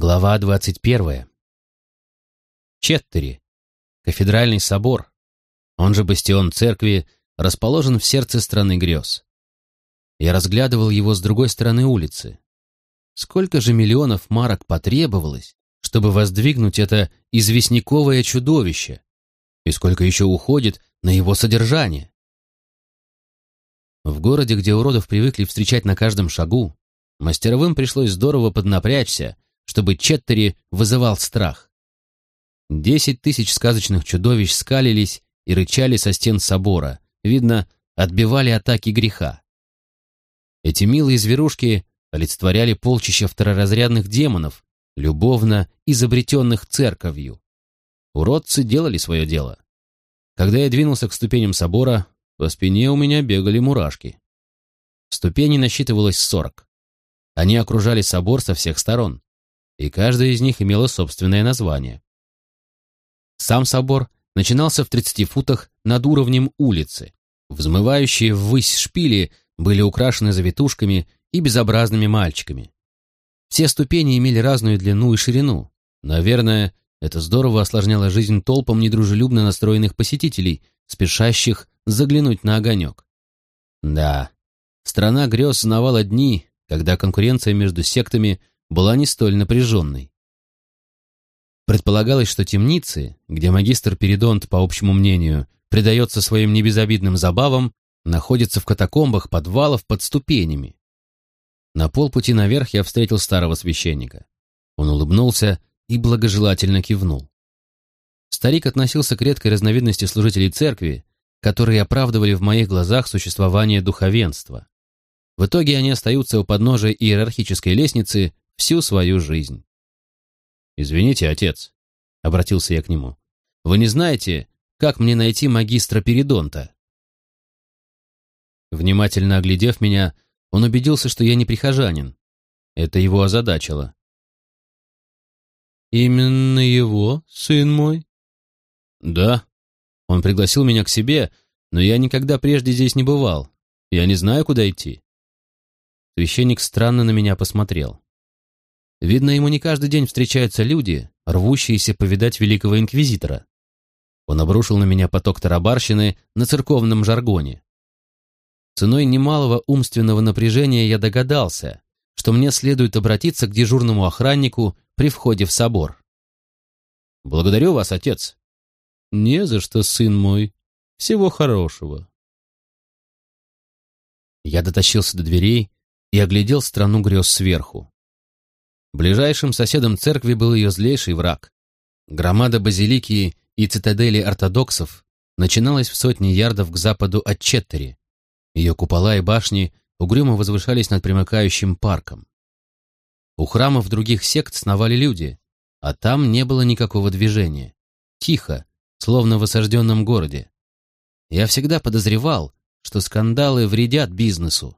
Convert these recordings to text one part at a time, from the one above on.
Глава 21. Четтери. Кафедральный собор, он же бастион церкви, расположен в сердце страны грез. Я разглядывал его с другой стороны улицы. Сколько же миллионов марок потребовалось, чтобы воздвигнуть это известняковое чудовище? И сколько еще уходит на его содержание? В городе, где уродов привыкли встречать на каждом шагу, мастеровым пришлось здорово поднапрячься, чтобы Четтери вызывал страх. Десять тысяч сказочных чудовищ скалились и рычали со стен собора, видно, отбивали атаки греха. Эти милые зверушки олицетворяли полчища второразрядных демонов, любовно изобретенных церковью. Уродцы делали свое дело. Когда я двинулся к ступеням собора, по спине у меня бегали мурашки. Ступеней насчитывалось сорок. Они окружали собор со всех сторон и каждая из них имела собственное название. Сам собор начинался в 30 футах над уровнем улицы. Взмывающие ввысь шпили были украшены завитушками и безобразными мальчиками. Все ступени имели разную длину и ширину. Наверное, это здорово осложняло жизнь толпам недружелюбно настроенных посетителей, спешащих заглянуть на огонек. Да, страна грез знавала дни, когда конкуренция между сектами была не столь напряженной. Предполагалось, что темницы, где магистр Перидонт, по общему мнению, предается своим небезобидным забавам, находятся в катакомбах подвалов под ступенями. На полпути наверх я встретил старого священника. Он улыбнулся и благожелательно кивнул. Старик относился к редкой разновидности служителей церкви, которые оправдывали в моих глазах существование духовенства. В итоге они остаются у подножия иерархической лестницы всю свою жизнь. «Извините, отец», — обратился я к нему, — «вы не знаете, как мне найти магистра Перидонта?» Внимательно оглядев меня, он убедился, что я не прихожанин. Это его озадачило. «Именно его, сын мой?» «Да. Он пригласил меня к себе, но я никогда прежде здесь не бывал. Я не знаю, куда идти». Священник странно на меня посмотрел. Видно, ему не каждый день встречаются люди, рвущиеся повидать великого инквизитора. Он обрушил на меня поток тарабарщины на церковном жаргоне. Ценой немалого умственного напряжения я догадался, что мне следует обратиться к дежурному охраннику при входе в собор. «Благодарю вас, отец». «Не за что, сын мой. Всего хорошего». Я дотащился до дверей и оглядел страну грез сверху. Ближайшим соседом церкви был ее злейший враг. Громада базилики и цитадели ортодоксов начиналась в сотни ярдов к западу от Четтери. Ее купола и башни угрюмо возвышались над примыкающим парком. У храмов других сект сновали люди, а там не было никакого движения. Тихо, словно в осажденном городе. Я всегда подозревал, что скандалы вредят бизнесу.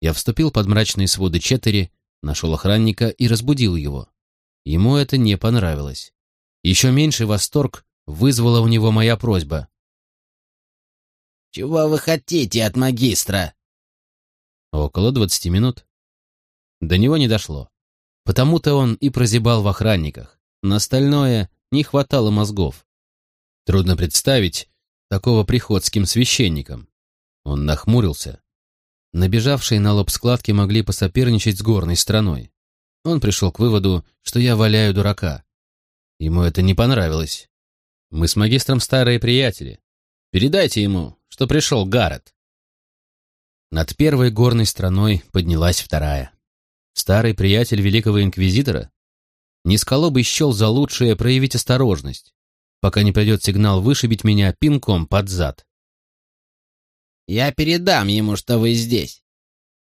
Я вступил под мрачные своды Четтери Нашел охранника и разбудил его. Ему это не понравилось. Еще меньший восторг вызвала у него моя просьба. «Чего вы хотите от магистра?» Около двадцати минут. До него не дошло. Потому-то он и прозябал в охранниках. На остальное не хватало мозгов. Трудно представить такого приходским священником. Он нахмурился, Набежавшие на лоб складки могли посоперничать с горной страной. Он пришел к выводу, что я валяю дурака. Ему это не понравилось. Мы с магистром старые приятели. Передайте ему, что пришел Гаррет. Над первой горной страной поднялась вторая. Старый приятель великого инквизитора Низколобый бы счел за лучшее проявить осторожность, пока не придет сигнал вышибить меня пинком под зад. Я передам ему, что вы здесь.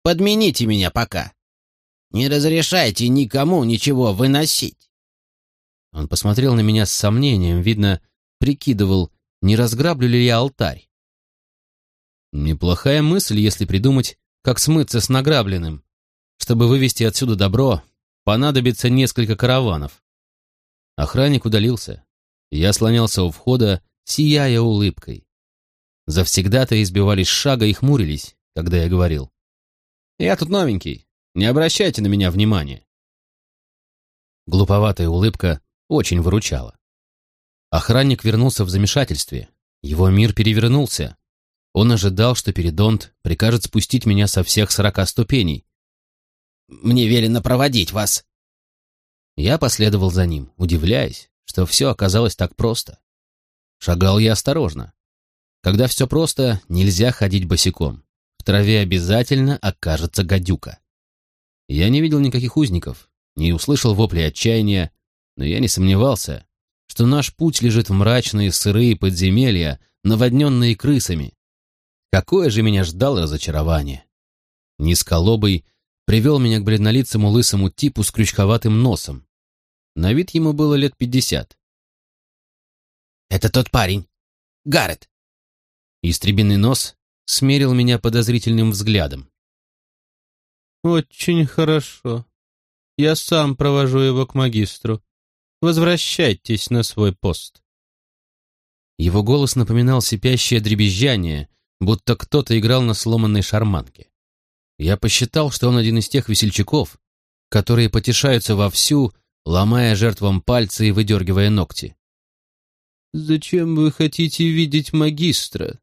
Подмените меня пока. Не разрешайте никому ничего выносить. Он посмотрел на меня с сомнением, видно, прикидывал, не разграблю ли я алтарь. Неплохая мысль, если придумать, как смыться с награбленным. Чтобы вывести отсюда добро, понадобится несколько караванов. Охранник удалился. Я слонялся у входа, сияя улыбкой. Завсегда-то избивались шага и хмурились, когда я говорил. «Я тут новенький, не обращайте на меня внимания». глуповатая улыбка очень выручала. Охранник вернулся в замешательстве. Его мир перевернулся. Он ожидал, что Передонт прикажет спустить меня со всех сорока ступеней. «Мне велено проводить вас». Я последовал за ним, удивляясь, что все оказалось так просто. Шагал я осторожно. Когда все просто, нельзя ходить босиком. В траве обязательно окажется гадюка. Я не видел никаких узников, не услышал вопли отчаяния, но я не сомневался, что наш путь лежит в мрачные сырые подземелья, наводненные крысами. Какое же меня ждало разочарование! Низколобый привел меня к бледнолицему лысому типу с крючковатым носом. На вид ему было лет пятьдесят. «Это тот парень. Гаррет». Истребиный нос смерил меня подозрительным взглядом. «Очень хорошо. Я сам провожу его к магистру. Возвращайтесь на свой пост». Его голос напоминал сипящее дребезжание, будто кто-то играл на сломанной шарманке. Я посчитал, что он один из тех весельчаков, которые потешаются вовсю, ломая жертвам пальцы и выдергивая ногти. «Зачем вы хотите видеть магистра?» —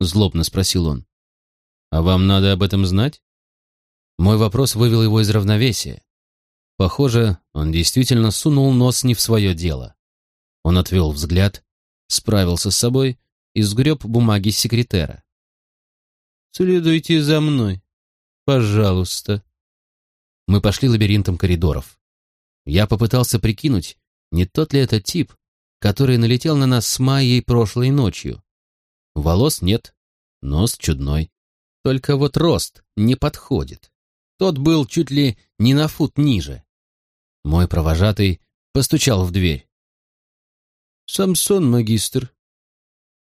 злобно спросил он. «А вам надо об этом знать?» Мой вопрос вывел его из равновесия. Похоже, он действительно сунул нос не в свое дело. Он отвел взгляд, справился с собой и сгреб бумаги секретера. «Следуйте за мной, пожалуйста». Мы пошли лабиринтом коридоров. Я попытался прикинуть, не тот ли это тип, который налетел на нас с Майей прошлой ночью. Волос нет, нос чудной. Только вот рост не подходит. Тот был чуть ли не на фут ниже. Мой провожатый постучал в дверь. «Самсон, магистр,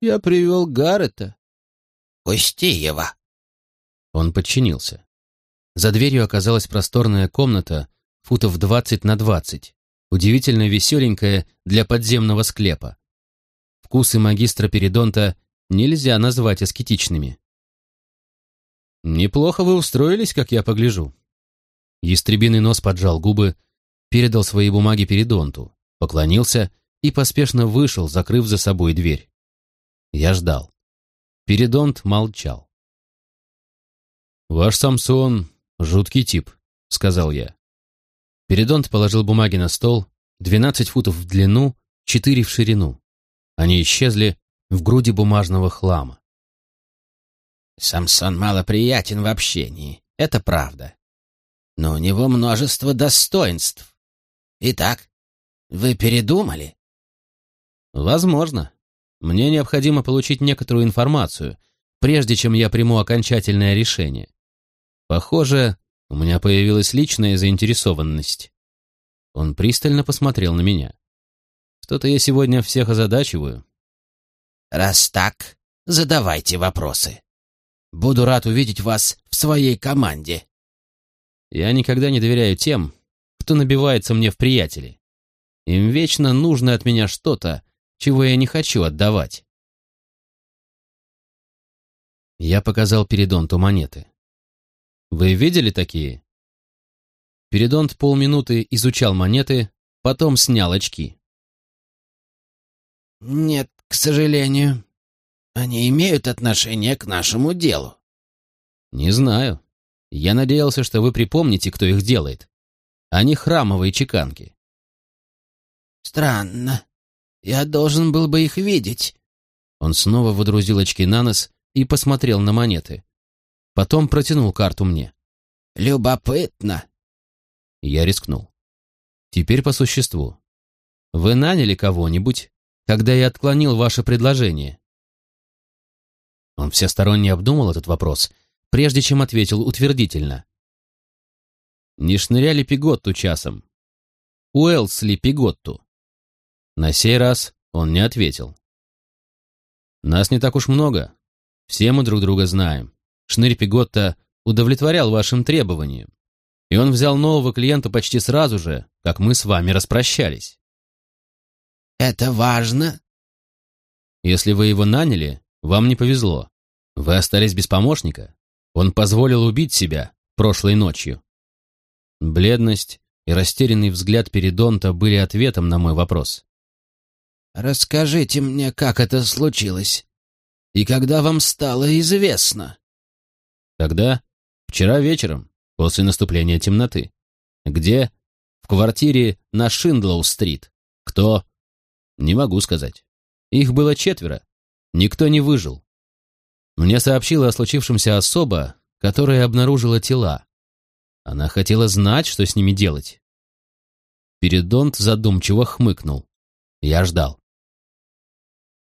я привел Гаррета». «Пусти его». Он подчинился. За дверью оказалась просторная комната, футов двадцать на двадцать, удивительно веселенькая для подземного склепа. Вкусы магистра Перидонта нельзя назвать аскетичными. «Неплохо вы устроились, как я погляжу». Ястребиный нос поджал губы, передал свои бумаги Передонту, поклонился и поспешно вышел, закрыв за собой дверь. Я ждал. Передонт молчал. «Ваш Самсон — жуткий тип», — сказал я. Передонт положил бумаги на стол, двенадцать футов в длину, четыре в ширину. Они исчезли в груди бумажного хлама. Самсон малоприятен в общении, это правда. Но у него множество достоинств. Итак, вы передумали? Возможно. Мне необходимо получить некоторую информацию, прежде чем я приму окончательное решение. Похоже, у меня появилась личная заинтересованность. Он пристально посмотрел на меня. Что-то я сегодня всех озадачиваю. Раз так, задавайте вопросы. Буду рад увидеть вас в своей команде». Я никогда не доверяю тем, кто набивается мне в приятели. Им вечно нужно от меня что-то, чего я не хочу отдавать. Я показал Передонту монеты. Вы видели такие? Передонт полминуты изучал монеты, потом снял очки. «Нет, к сожалению», они имеют отношение к нашему делу. Не знаю. Я надеялся, что вы припомните, кто их делает. Они храмовые чеканки. Странно. Я должен был бы их видеть. Он снова водрузил очки на нос и посмотрел на монеты. Потом протянул карту мне. Любопытно. Я рискнул. Теперь по существу. Вы наняли кого-нибудь, когда я отклонил ваше предложение? Он всесторонне обдумал этот вопрос, прежде чем ответил утвердительно. «Не шныряли Пиготту часом? Уэлсли Пиготту?» На сей раз он не ответил. «Нас не так уж много. Все мы друг друга знаем. Шнырь Пиготта удовлетворял вашим требованиям, и он взял нового клиента почти сразу же, как мы с вами распрощались». «Это важно?» «Если вы его наняли, вам не повезло. Вы остались без помощника. Он позволил убить себя прошлой ночью. Бледность и растерянный взгляд Передонта были ответом на мой вопрос. «Расскажите мне, как это случилось, и когда вам стало известно?» «Когда? Вчера вечером, после наступления темноты. Где? В квартире на Шиндлоу-стрит. Кто? Не могу сказать. Их было четверо. Никто не выжил. Мне сообщила о случившемся особа, которая обнаружила тела. Она хотела знать, что с ними делать. Передонт задумчиво хмыкнул. Я ждал.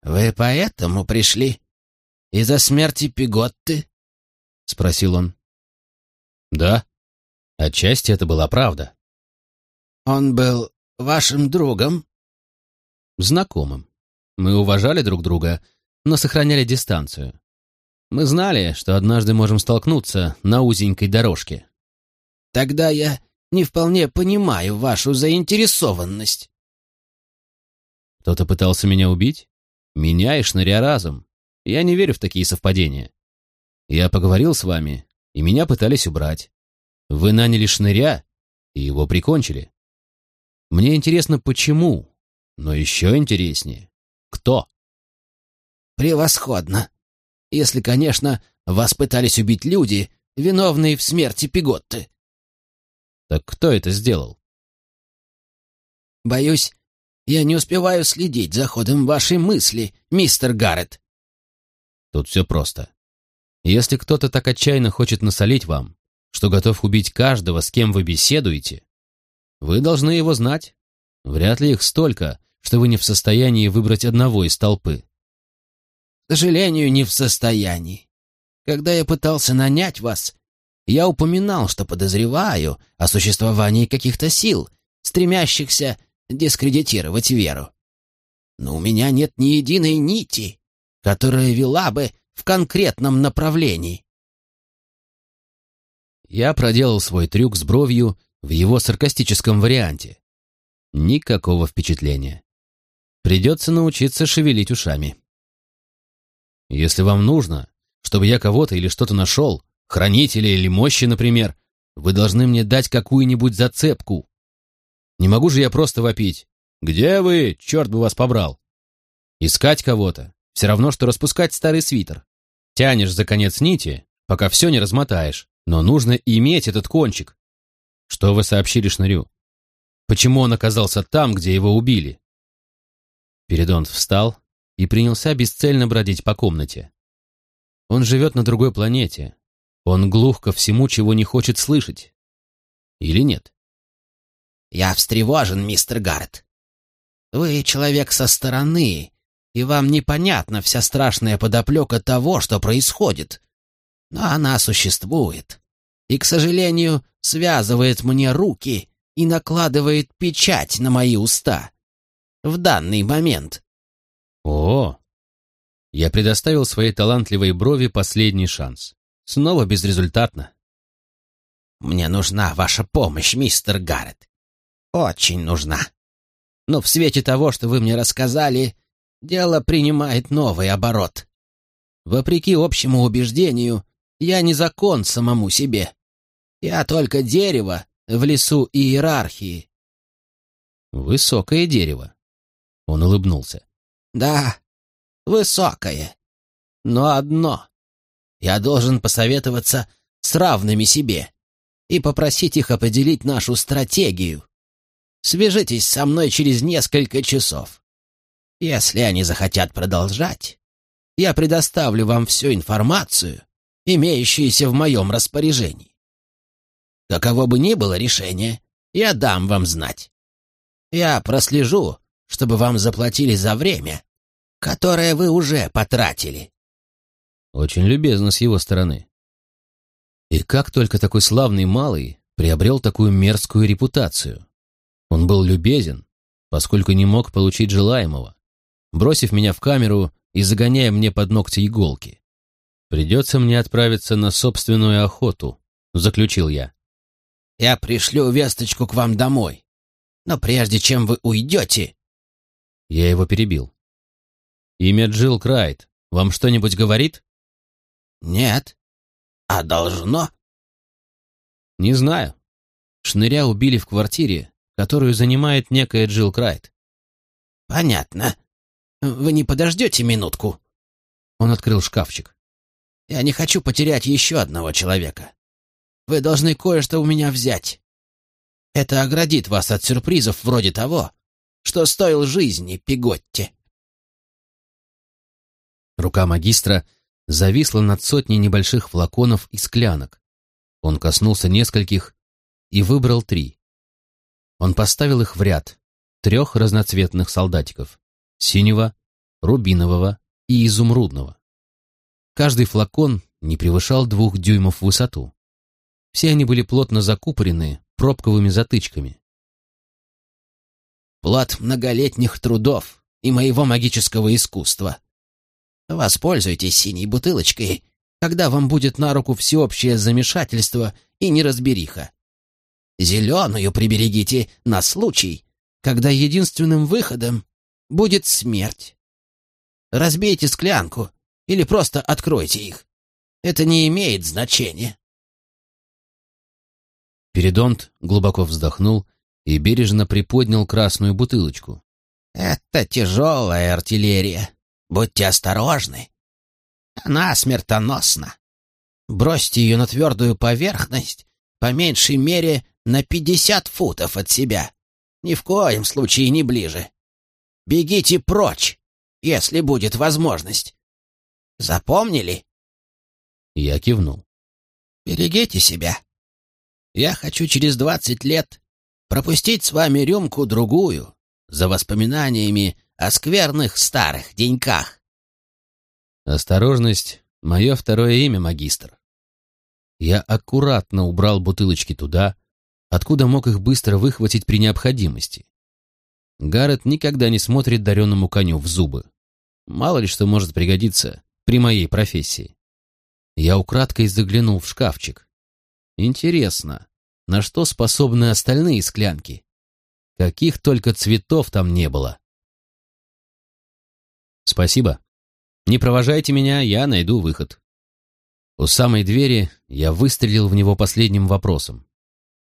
«Вы поэтому пришли? Из-за смерти Пиготты?» — спросил он. «Да, отчасти это была правда». «Он был вашим другом?» «Знакомым. Мы уважали друг друга, но сохраняли дистанцию. Мы знали, что однажды можем столкнуться на узенькой дорожке. Тогда я не вполне понимаю вашу заинтересованность. Кто-то пытался меня убить? Меня и шныря разом. Я не верю в такие совпадения. Я поговорил с вами, и меня пытались убрать. Вы наняли шныря, и его прикончили. Мне интересно, почему, но еще интереснее, кто? Превосходно. Если, конечно, вас пытались убить люди, виновные в смерти Пиготты. Так кто это сделал? Боюсь, я не успеваю следить за ходом вашей мысли, мистер Гаррет. Тут все просто. Если кто-то так отчаянно хочет насолить вам, что готов убить каждого, с кем вы беседуете, вы должны его знать. Вряд ли их столько, что вы не в состоянии выбрать одного из толпы. К сожалению, не в состоянии. Когда я пытался нанять вас, я упоминал, что подозреваю о существовании каких-то сил, стремящихся дискредитировать веру. Но у меня нет ни единой нити, которая вела бы в конкретном направлении. Я проделал свой трюк с бровью в его саркастическом варианте. Никакого впечатления. Придется научиться шевелить ушами. Если вам нужно, чтобы я кого-то или что-то нашел, хранителя или мощи, например, вы должны мне дать какую-нибудь зацепку. Не могу же я просто вопить. Где вы? Черт бы вас побрал. Искать кого-то. Все равно, что распускать старый свитер. Тянешь за конец нити, пока все не размотаешь. Но нужно иметь этот кончик. Что вы сообщили Шнырю? Почему он оказался там, где его убили? Передонт встал и принялся бесцельно бродить по комнате. Он живет на другой планете, он глух ко всему, чего не хочет слышать. Или нет? Я встревожен, мистер Гаррет. Вы человек со стороны, и вам непонятна вся страшная подоплека того, что происходит. Но она существует. И, к сожалению, связывает мне руки и накладывает печать на мои уста. В данный момент. О! Я предоставил своей талантливой брови последний шанс. Снова безрезультатно. «Мне нужна ваша помощь, мистер Гаррет. Очень нужна. Но в свете того, что вы мне рассказали, дело принимает новый оборот. Вопреки общему убеждению, я не закон самому себе. Я только дерево в лесу иерархии». «Высокое дерево», — он улыбнулся. «Да, высокое. Но одно я должен посоветоваться с равными себе и попросить их определить нашу стратегию. Свяжитесь со мной через несколько часов. Если они захотят продолжать, я предоставлю вам всю информацию, имеющуюся в моем распоряжении. Каково бы ни было решение, я дам вам знать. Я прослежу, чтобы вам заплатили за время, которое вы уже потратили. Очень любезно с его стороны. И как только такой славный малый приобрел такую мерзкую репутацию? Он был любезен, поскольку не мог получить желаемого, бросив меня в камеру и загоняя мне под ногти иголки. «Придется мне отправиться на собственную охоту», — заключил я. «Я пришлю весточку к вам домой, но прежде чем вы уйдете...» Я его перебил. «Имя Джилл Крайт вам что-нибудь говорит?» Нет. А должно? Не знаю. Шныря убили в квартире, которую занимает некая Джилл Крайт. Понятно. Вы не подождете минутку? Он открыл шкафчик. Я не хочу потерять еще одного человека. Вы должны кое-что у меня взять. Это оградит вас от сюрпризов вроде того, что стоил жизни Пиготти. Рука магистра зависла над сотней небольших флаконов и склянок. Он коснулся нескольких и выбрал три. Он поставил их в ряд, трех разноцветных солдатиков — синего, рубинового и изумрудного. Каждый флакон не превышал двух дюймов в высоту. Все они были плотно закупорены пробковыми затычками. «Плод многолетних трудов и моего магического искусства. Воспользуйтесь синей бутылочкой, когда вам будет на руку всеобщее замешательство и неразбериха. Зеленую приберегите на случай, когда единственным выходом будет смерть. Разбейте склянку или просто откройте их. Это не имеет значения. Передонт глубоко вздохнул и бережно приподнял красную бутылочку. «Это тяжелая артиллерия. Будьте осторожны. Она смертоносна. Бросьте ее на твердую поверхность, по меньшей мере на пятьдесят футов от себя. Ни в коем случае не ближе. Бегите прочь, если будет возможность. Запомнили? Я кивнул. Берегите себя. Я хочу через двадцать лет пропустить с вами рюмку-другую за воспоминаниями о скверных старых деньках. Осторожность — мое второе имя, магистр. Я аккуратно убрал бутылочки туда, откуда мог их быстро выхватить при необходимости. Гаррет никогда не смотрит дареному коню в зубы. Мало ли что может пригодиться при моей профессии. Я украдкой заглянул в шкафчик. Интересно, на что способны остальные склянки? Каких только цветов там не было. Спасибо. Не провожайте меня, я найду выход. У самой двери я выстрелил в него последним вопросом.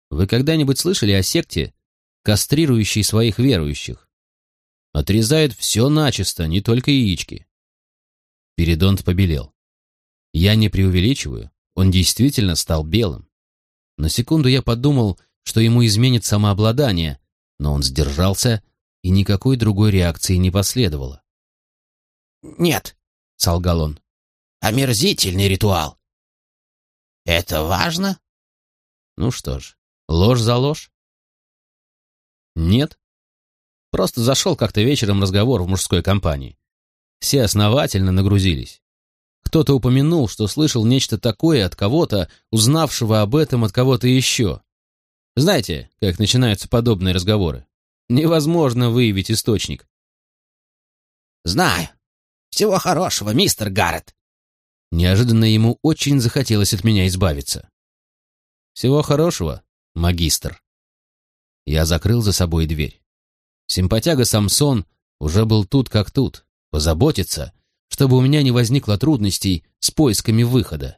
Вы когда-нибудь слышали о секте, кастрирующей своих верующих? Отрезает все начисто, не только яички. Передонт побелел. Я не преувеличиваю, он действительно стал белым. На секунду я подумал, что ему изменит самообладание, но он сдержался, и никакой другой реакции не последовало. «Нет», — солгал он, — «омерзительный ритуал». «Это важно?» «Ну что ж, ложь за ложь?» «Нет. Просто зашел как-то вечером разговор в мужской компании. Все основательно нагрузились. Кто-то упомянул, что слышал нечто такое от кого-то, узнавшего об этом от кого-то еще. Знаете, как начинаются подобные разговоры? Невозможно выявить источник. «Знаю. Всего хорошего, мистер Гаррет». Неожиданно ему очень захотелось от меня избавиться. «Всего хорошего, магистр». Я закрыл за собой дверь. Симпатяга Самсон уже был тут как тут, позаботиться, чтобы у меня не возникло трудностей с поисками выхода.